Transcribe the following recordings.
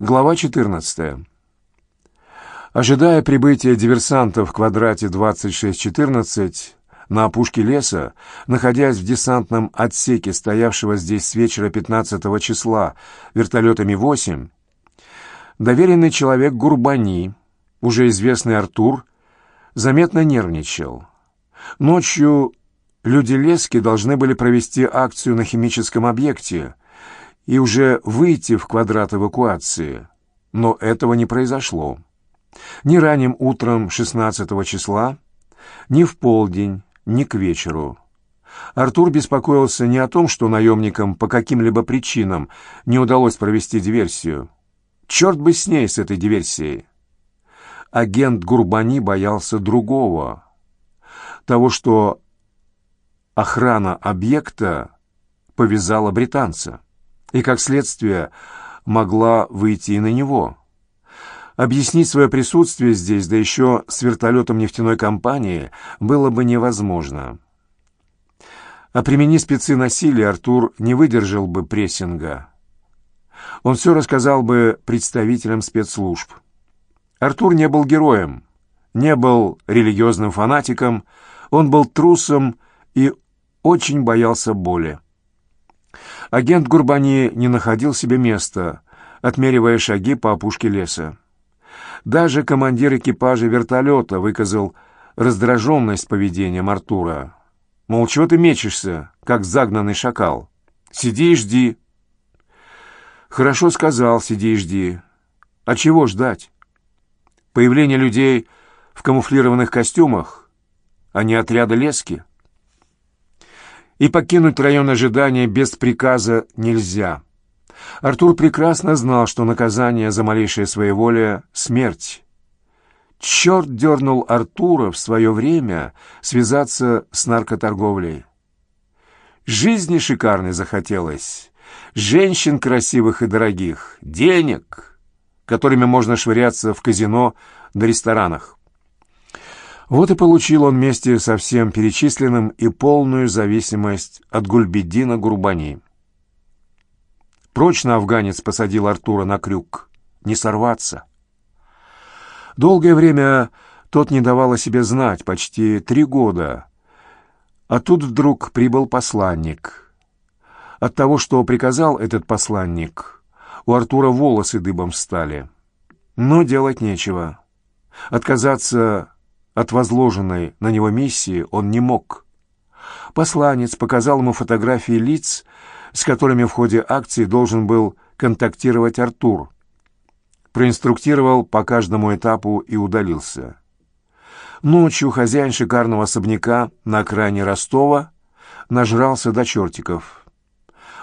Глава 14. Ожидая прибытия диверсантов в квадрате 2614 на опушке леса, находясь в десантном отсеке, стоявшего здесь с вечера 15 числа вертолетами 8, доверенный человек Гурбани, уже известный Артур, заметно нервничал. Ночью люди Лески должны были провести акцию на химическом объекте и уже выйти в квадрат эвакуации, но этого не произошло. Ни ранним утром 16 числа, ни в полдень, ни к вечеру. Артур беспокоился не о том, что наемникам по каким-либо причинам не удалось провести диверсию. Черт бы с ней, с этой диверсией. Агент Гурбани боялся другого. Того, что охрана объекта повязала британца и, как следствие, могла выйти и на него. Объяснить свое присутствие здесь, да еще с вертолетом нефтяной компании, было бы невозможно. А примени спецы насилия, Артур не выдержал бы прессинга. Он все рассказал бы представителям спецслужб. Артур не был героем, не был религиозным фанатиком, он был трусом и очень боялся боли. Агент Гурбани не находил себе места, отмеривая шаги по опушке леса. Даже командир экипажа вертолета выказал раздраженность поведением Артура. Мол, чего ты мечешься, как загнанный шакал? Сиди и жди. Хорошо сказал, сиди и жди. А чего ждать? Появление людей в камуфлированных костюмах, а не отряда лески? И покинуть район ожидания без приказа нельзя. Артур прекрасно знал, что наказание за малейшее своеволие — смерть. Черт дернул Артура в свое время связаться с наркоторговлей. Жизни шикарной захотелось, женщин красивых и дорогих, денег, которыми можно швыряться в казино да ресторанах. Вот и получил он вместе со всем перечисленным и полную зависимость от Гульбедина Гурбани. Прочно афганец посадил Артура на крюк. Не сорваться. Долгое время тот не давал о себе знать, почти три года. А тут вдруг прибыл посланник. От того, что приказал этот посланник, у Артура волосы дыбом встали. Но делать нечего. Отказаться от возложенной на него миссии он не мог. Посланец показал ему фотографии лиц, с которыми в ходе акции должен был контактировать Артур. Проинструктировал по каждому этапу и удалился. Ночью хозяин шикарного особняка на окраине Ростова нажрался до чертиков.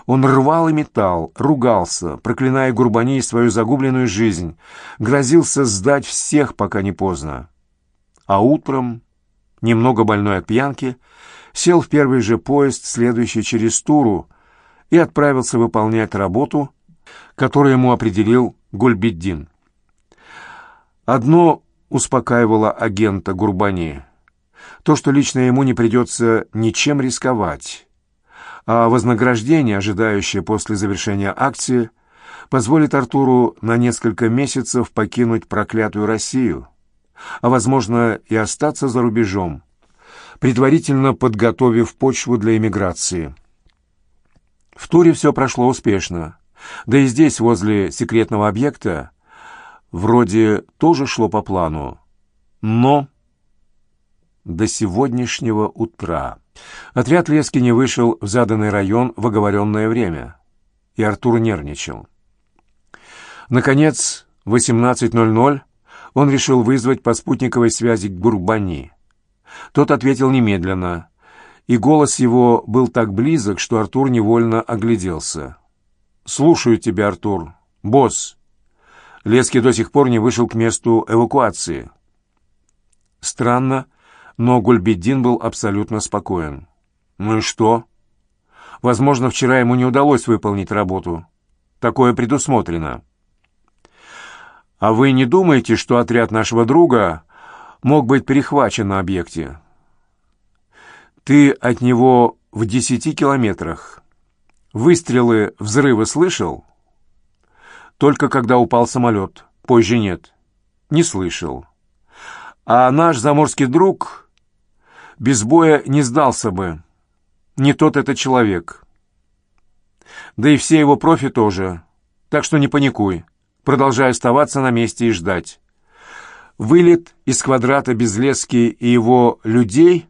Он рвал и металл, ругался, проклиная Гурбани и свою загубленную жизнь, грозился сдать всех, пока не поздно. А утром, немного больной от пьянки, сел в первый же поезд, следующий через Туру, и отправился выполнять работу, которую ему определил Гульбеддин. Одно успокаивало агента Гурбани. То, что лично ему не придется ничем рисковать, а вознаграждение, ожидающее после завершения акции, позволит Артуру на несколько месяцев покинуть проклятую Россию, а, возможно, и остаться за рубежом, предварительно подготовив почву для эмиграции. В туре все прошло успешно. Да и здесь, возле секретного объекта, вроде тоже шло по плану. Но до сегодняшнего утра отряд Лески не вышел в заданный район в оговоренное время, и Артур нервничал. Наконец, в 18.00 он решил вызвать по спутниковой связи к Гурбани. Тот ответил немедленно — и голос его был так близок, что Артур невольно огляделся. «Слушаю тебя, Артур. Босс». Леский до сих пор не вышел к месту эвакуации. Странно, но Гульбеддин был абсолютно спокоен. «Ну и что?» «Возможно, вчера ему не удалось выполнить работу. Такое предусмотрено». «А вы не думаете, что отряд нашего друга мог быть перехвачен на объекте?» Ты от него в десяти километрах. Выстрелы, взрывы слышал? Только когда упал самолет. Позже нет. Не слышал. А наш заморский друг без боя не сдался бы. Не тот это человек. Да и все его профи тоже. Так что не паникуй. Продолжай оставаться на месте и ждать. Вылет из квадрата Безлески и его людей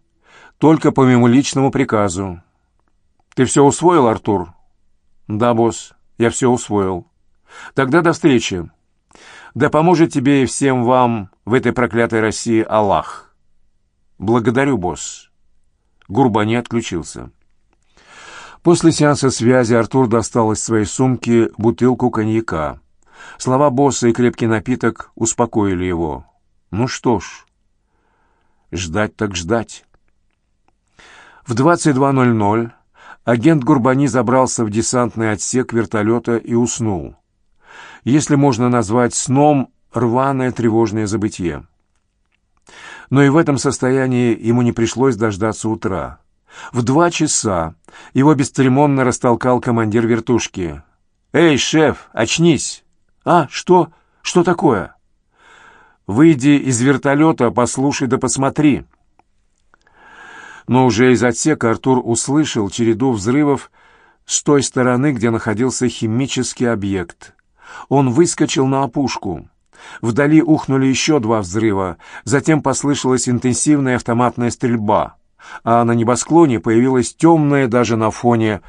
только по моему личному приказу. Ты все усвоил, Артур? Да, босс, я все усвоил. Тогда до встречи. Да поможет тебе и всем вам в этой проклятой России Аллах. Благодарю, босс. Гурбани отключился. После сеанса связи Артур достал из своей сумки бутылку коньяка. Слова босса и крепкий напиток успокоили его. Ну что ж, ждать так ждать. В 22.00 агент Гурбани забрался в десантный отсек вертолета и уснул. Если можно назвать сном рваное тревожное забытье. Но и в этом состоянии ему не пришлось дождаться утра. В два часа его бесцеремонно растолкал командир вертушки. «Эй, шеф, очнись!» «А, что? Что такое?» «Выйди из вертолета, послушай да посмотри». Но уже из отсека Артур услышал череду взрывов с той стороны, где находился химический объект. Он выскочил на опушку. Вдали ухнули еще два взрыва, затем послышалась интенсивная автоматная стрельба, а на небосклоне появилось темное даже на фоне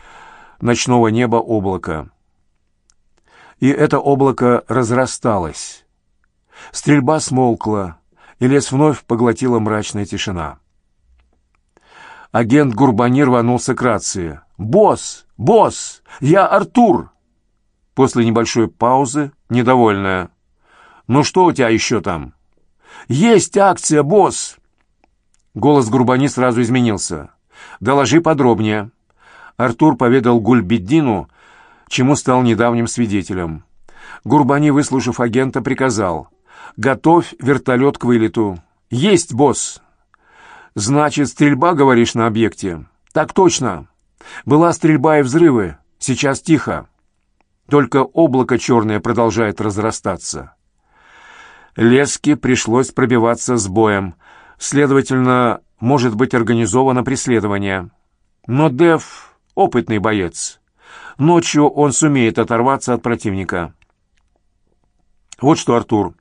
ночного неба облако. И это облако разрасталось. Стрельба смолкла, и лес вновь поглотила мрачная тишина. Агент Гурбани рванулся к рации. «Босс! Босс! Я Артур!» После небольшой паузы, недовольная. «Ну что у тебя еще там?» «Есть акция, босс!» Голос Гурбани сразу изменился. «Доложи подробнее». Артур поведал Гульбеддину, чему стал недавним свидетелем. Гурбани, выслушав агента, приказал. «Готовь вертолет к вылету». «Есть, босс!» «Значит, стрельба, говоришь, на объекте?» «Так точно. Была стрельба и взрывы. Сейчас тихо. Только облако черное продолжает разрастаться». Леске пришлось пробиваться с боем. Следовательно, может быть организовано преследование. Но Дев — опытный боец. Ночью он сумеет оторваться от противника. Вот что, Артур.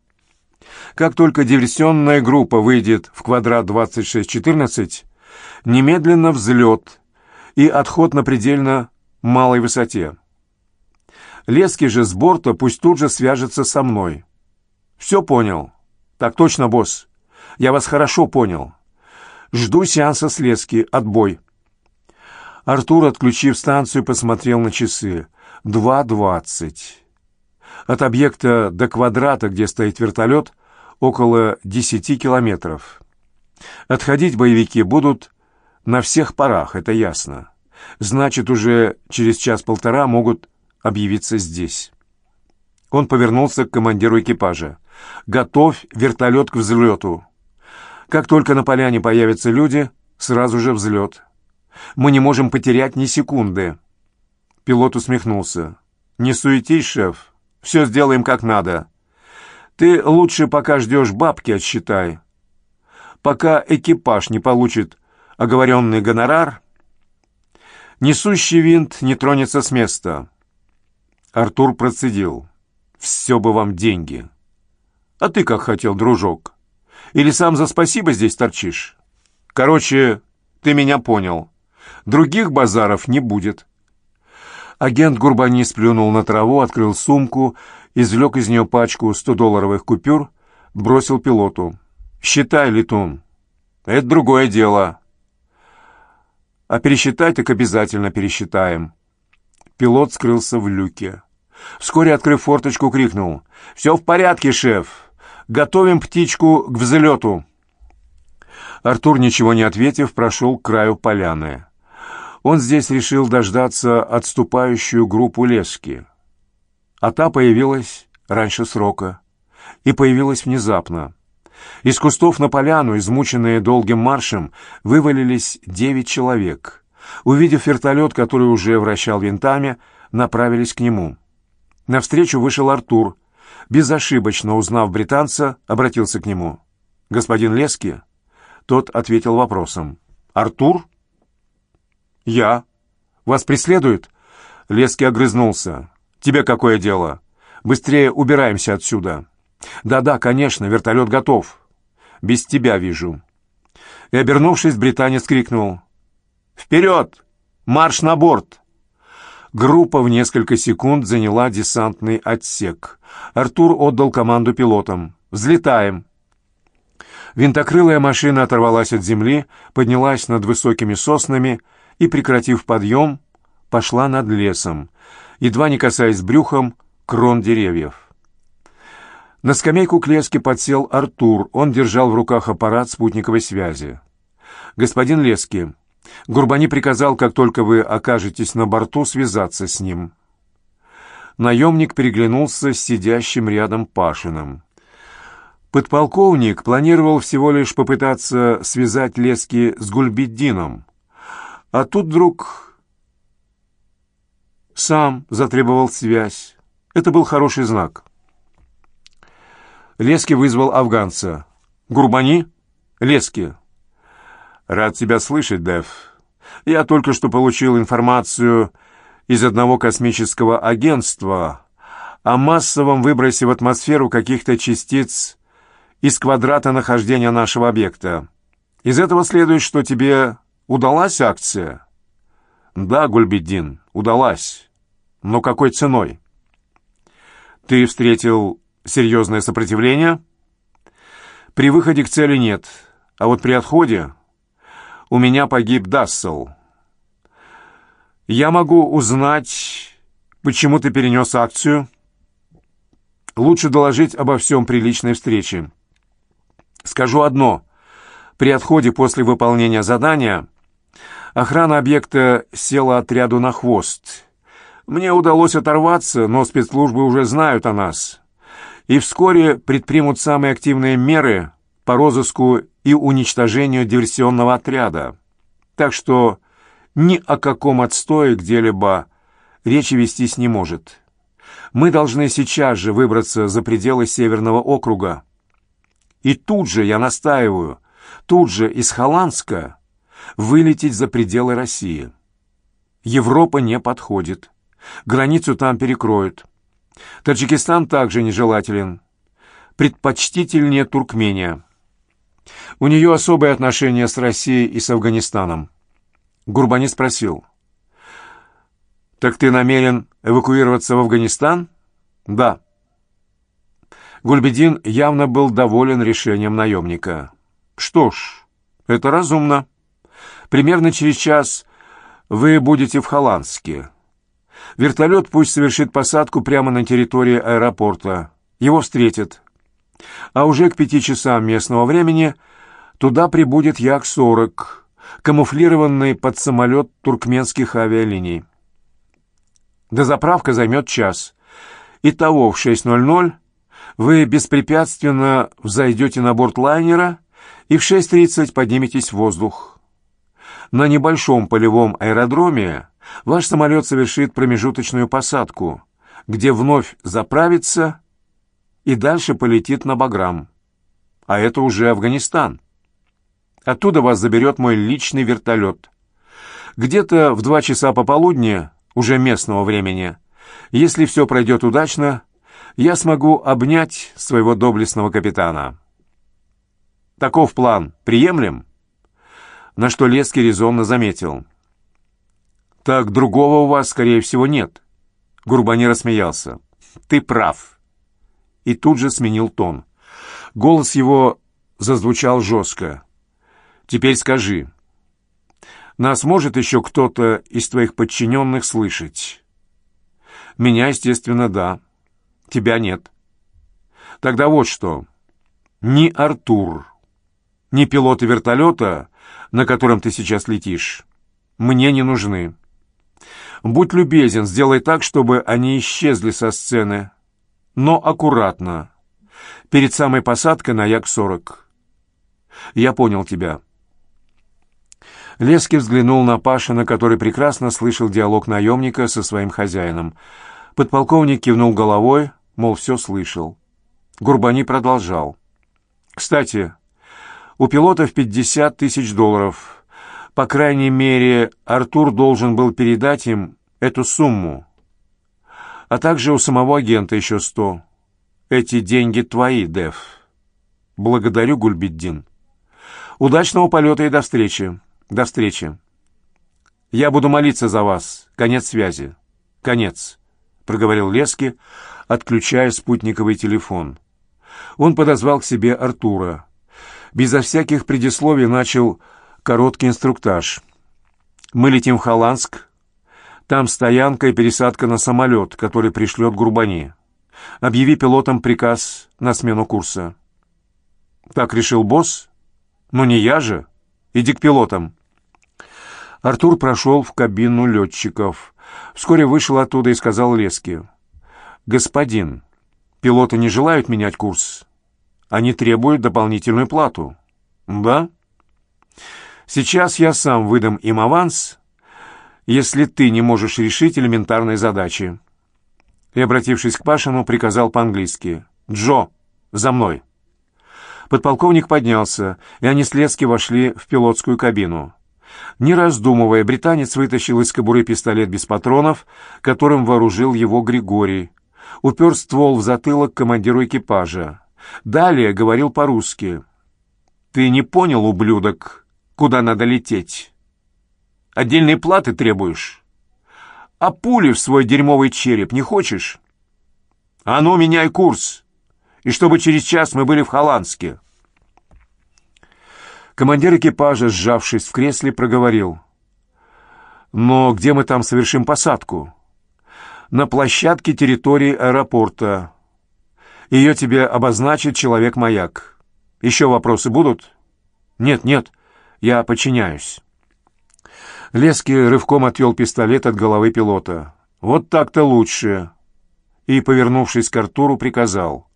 Как только диверсионная группа выйдет в квадрат 2614, немедленно взлет и отход на предельно малой высоте. Лески же с борта пусть тут же свяжется со мной. Все понял? Так точно, босс. Я вас хорошо понял. Жду сеанса с Лески. Отбой. Артур, отключив станцию, посмотрел на часы. Два двадцать. От объекта до квадрата, где стоит вертолет, около десяти километров. Отходить боевики будут на всех парах, это ясно. Значит, уже через час-полтора могут объявиться здесь. Он повернулся к командиру экипажа. «Готовь вертолет к взлету. Как только на поляне появятся люди, сразу же взлет. Мы не можем потерять ни секунды». Пилот усмехнулся. «Не суетись, шеф. Все сделаем как надо. Ты лучше пока ждешь бабки отсчитай. Пока экипаж не получит оговоренный гонорар, несущий винт не тронется с места». Артур процедил. «Все бы вам деньги». «А ты как хотел, дружок? Или сам за спасибо здесь торчишь? Короче, ты меня понял». Других базаров не будет. Агент Гурбани сплюнул на траву, открыл сумку, извлек из нее пачку 100-долларовых купюр, бросил пилоту. «Считай, летун. Это другое дело. А пересчитать так обязательно пересчитаем». Пилот скрылся в люке. Вскоре, открыв форточку, крикнул. «Все в порядке, шеф. Готовим птичку к взлету». Артур, ничего не ответив, прошел к краю поляны. Он здесь решил дождаться отступающую группу лески. А та появилась раньше срока. И появилась внезапно. Из кустов на поляну, измученные долгим маршем, вывалились девять человек. Увидев вертолет, который уже вращал винтами, направились к нему. Навстречу вышел Артур. Безошибочно узнав британца, обратился к нему. «Господин Лески?» Тот ответил вопросом. «Артур?» «Я. Вас преследуют?» Лески огрызнулся. «Тебе какое дело? Быстрее убираемся отсюда». «Да-да, конечно, вертолет готов. Без тебя вижу». И, обернувшись, британец крикнул. «Вперед! Марш на борт!» Группа в несколько секунд заняла десантный отсек. Артур отдал команду пилотам. «Взлетаем!» Винтокрылая машина оторвалась от земли, поднялась над высокими соснами и, прекратив подъем, пошла над лесом, едва не касаясь брюхом крон деревьев. На скамейку к леске подсел Артур. Он держал в руках аппарат спутниковой связи. «Господин Лески, Гурбани приказал, как только вы окажетесь на борту, связаться с ним». Наемник переглянулся с сидящим рядом Пашиным. Подполковник планировал всего лишь попытаться связать Лески с Гульбиддином, а тут вдруг сам затребовал связь. Это был хороший знак. Лески вызвал афганца. «Гурбани? Лески». «Рад тебя слышать, Дэв. Я только что получил информацию из одного космического агентства о массовом выбросе в атмосферу каких-то частиц из квадрата нахождения нашего объекта. Из этого следует, что тебе удалась акция?» «Да, Гульбеддин, удалась. Но какой ценой?» «Ты встретил серьезное сопротивление?» «При выходе к цели нет, а вот при отходе у меня погиб Дассел. Я могу узнать, почему ты перенес акцию?» «Лучше доложить обо всем при личной встрече. Скажу одно. При отходе после выполнения задания охрана объекта села отряду на хвост. Мне удалось оторваться, но спецслужбы уже знают о нас» и вскоре предпримут самые активные меры по розыску и уничтожению диверсионного отряда. Так что ни о каком отстое где-либо речи вестись не может. Мы должны сейчас же выбраться за пределы Северного округа. И тут же, я настаиваю, тут же из Холландска вылететь за пределы России. Европа не подходит. Границу там перекроют. Таджикистан также нежелателен. Предпочтительнее Туркмения. У нее особые отношения с Россией и с Афганистаном. Гурбани спросил. «Так ты намерен эвакуироваться в Афганистан?» «Да». Гульбедин явно был доволен решением наемника. «Что ж, это разумно. Примерно через час вы будете в Холландске. Вертолет пусть совершит посадку прямо на территории аэропорта. Его встретят. А уже к пяти часам местного времени туда прибудет Як-40, камуфлированный под самолет туркменских авиалиний. Дозаправка займет час. Итого в 6.00 вы беспрепятственно взойдете на борт лайнера и в 6.30 подниметесь в воздух. На небольшом полевом аэродроме ваш самолет совершит промежуточную посадку, где вновь заправится и дальше полетит на Баграм. А это уже Афганистан. Оттуда вас заберет мой личный вертолет. Где-то в два часа пополудни, уже местного времени, если все пройдет удачно, я смогу обнять своего доблестного капитана. Таков план. Приемлем? На что Леский резонно заметил — «Так другого у вас, скорее всего, нет». Гурбани рассмеялся. «Ты прав». И тут же сменил тон. Голос его зазвучал жестко. «Теперь скажи, нас может еще кто-то из твоих подчиненных слышать?» «Меня, естественно, да. Тебя нет». «Тогда вот что. Ни Артур, ни пилоты вертолета, на котором ты сейчас летишь, мне не нужны. Будь любезен, сделай так, чтобы они исчезли со сцены. Но аккуратно. Перед самой посадкой на Як-40. Я понял тебя. Лески взглянул на Пашина, который прекрасно слышал диалог наемника со своим хозяином. Подполковник кивнул головой, мол, все слышал. Гурбани продолжал. «Кстати, у пилотов 50 тысяч долларов. По крайней мере, Артур должен был передать им эту сумму. А также у самого агента еще сто. Эти деньги твои, Дев. Благодарю, Гульбиддин. Удачного полета и до встречи. До встречи. Я буду молиться за вас. Конец связи. Конец, проговорил Лески, отключая спутниковый телефон. Он подозвал к себе Артура. Безо всяких предисловий начал короткий инструктаж. «Мы летим в Холландск. Там стоянка и пересадка на самолет, который пришлет Гурбани. Объяви пилотам приказ на смену курса». «Так решил босс? Ну не я же. Иди к пилотам». Артур прошел в кабину летчиков. Вскоре вышел оттуда и сказал Леске. «Господин, пилоты не желают менять курс. Они требуют дополнительную плату». «Да?» «Сейчас я сам выдам им аванс, если ты не можешь решить элементарные задачи». И, обратившись к Пашину, приказал по-английски. «Джо, за мной!» Подполковник поднялся, и они с вошли в пилотскую кабину. Не раздумывая, британец вытащил из кобуры пистолет без патронов, которым вооружил его Григорий. Упер ствол в затылок командиру экипажа. Далее говорил по-русски. «Ты не понял, ублюдок, куда надо лететь? Отдельные платы требуешь? А пули в свой дерьмовый череп не хочешь? А ну, меняй курс, и чтобы через час мы были в Холландске». Командир экипажа, сжавшись в кресле, проговорил. «Но где мы там совершим посадку?» «На площадке территории аэропорта. Ее тебе обозначит человек-маяк. Еще вопросы будут?» «Нет, нет, я подчиняюсь». Лески рывком отвел пистолет от головы пилота. «Вот так-то лучше». И, повернувшись к Артуру, приказал.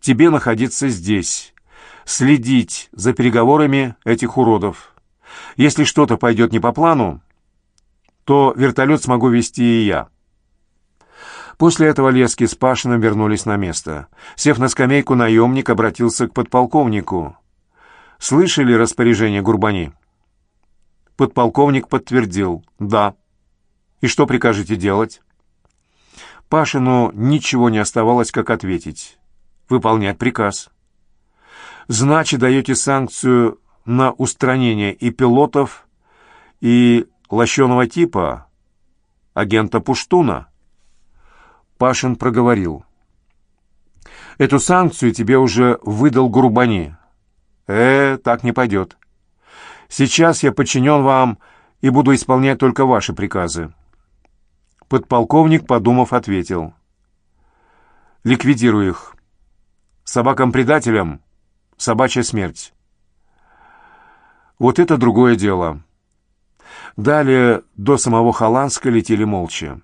«Тебе находиться здесь, следить за переговорами этих уродов. Если что-то пойдет не по плану, то вертолет смогу вести и я. После этого Лески с Пашиным вернулись на место. Сев на скамейку, наемник обратился к подполковнику. «Слышали распоряжение Гурбани?» Подполковник подтвердил. «Да». «И что прикажете делать?» Пашину ничего не оставалось, как ответить. «Выполнять приказ». Значит, даете санкцию на устранение и пилотов, и лощеного типа, агента Пуштуна. Пашин проговорил. Эту санкцию тебе уже выдал Гурбани. Э, так не пойдет. Сейчас я подчинен вам и буду исполнять только ваши приказы. Подполковник, подумав, ответил. Ликвидируй их. Собакам-предателям собачья смерть. Вот это другое дело. Далее до самого Холландска летели молча.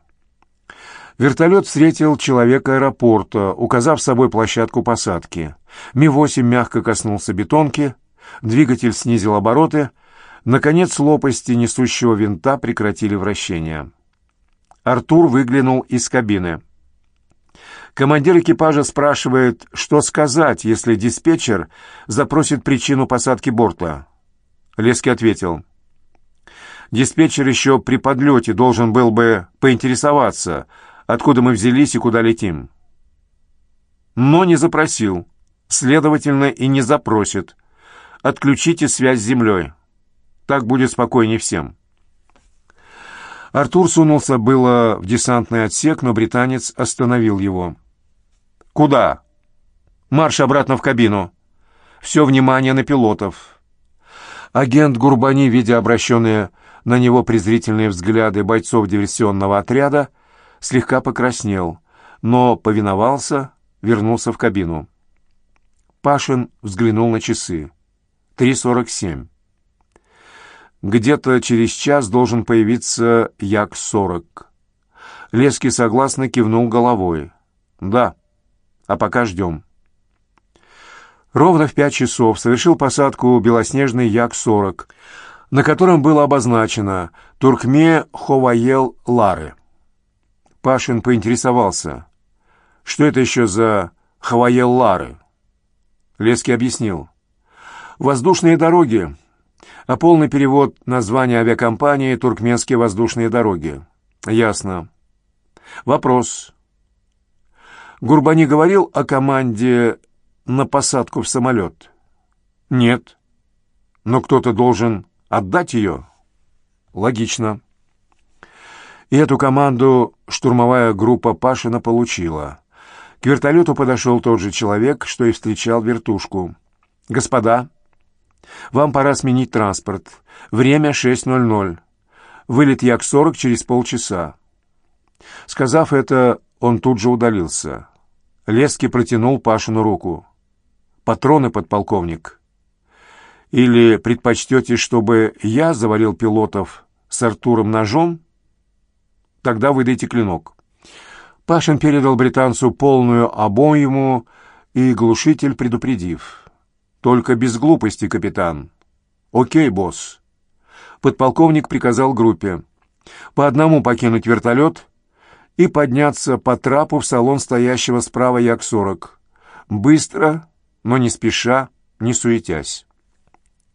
Вертолет встретил человека аэропорта, указав собой площадку посадки. Ми-8 мягко коснулся бетонки, двигатель снизил обороты, наконец лопасти несущего винта прекратили вращение. Артур выглянул из кабины. Командир экипажа спрашивает, что сказать, если диспетчер запросит причину посадки борта. Лески ответил. Диспетчер еще при подлете должен был бы поинтересоваться, откуда мы взялись и куда летим. Но не запросил, следовательно, и не запросит. Отключите связь с землей. Так будет спокойнее всем. Артур сунулся было в десантный отсек, но британец остановил его. «Куда?» «Марш обратно в кабину. Все внимание на пилотов». Агент Гурбани, видя обращенные на него презрительные взгляды бойцов диверсионного отряда, слегка покраснел, но повиновался, вернулся в кабину. Пашин взглянул на часы. Три сорок семь. Где-то через час должен появиться Як-40. Лески согласно кивнул головой. «Да» а пока ждем. Ровно в пять часов совершил посадку белоснежный Як-40, на котором было обозначено «Туркме Ховаел Лары». Пашин поинтересовался, что это еще за хаваеллары. Леский объяснил. «Воздушные дороги, а полный перевод названия авиакомпании «Туркменские воздушные дороги». Ясно. Вопрос. Гурбани говорил о команде на посадку в самолет? Нет. Но кто-то должен отдать ее? Логично. И эту команду штурмовая группа Пашина получила. К вертолету подошел тот же человек, что и встречал вертушку. «Господа, вам пора сменить транспорт. Время 6.00. Вылет Як-40 через полчаса». Сказав это, он тут же удалился. Леский протянул Пашину руку. «Патроны, подполковник. Или предпочтете, чтобы я завалил пилотов с Артуром ножом? Тогда выдайте клинок». Пашин передал британцу полную обойму и глушитель, предупредив. «Только без глупости, капитан». «Окей, босс». Подполковник приказал группе по одному покинуть вертолет и подняться по трапу в салон стоящего справа Як-40. Быстро, но не спеша, не суетясь.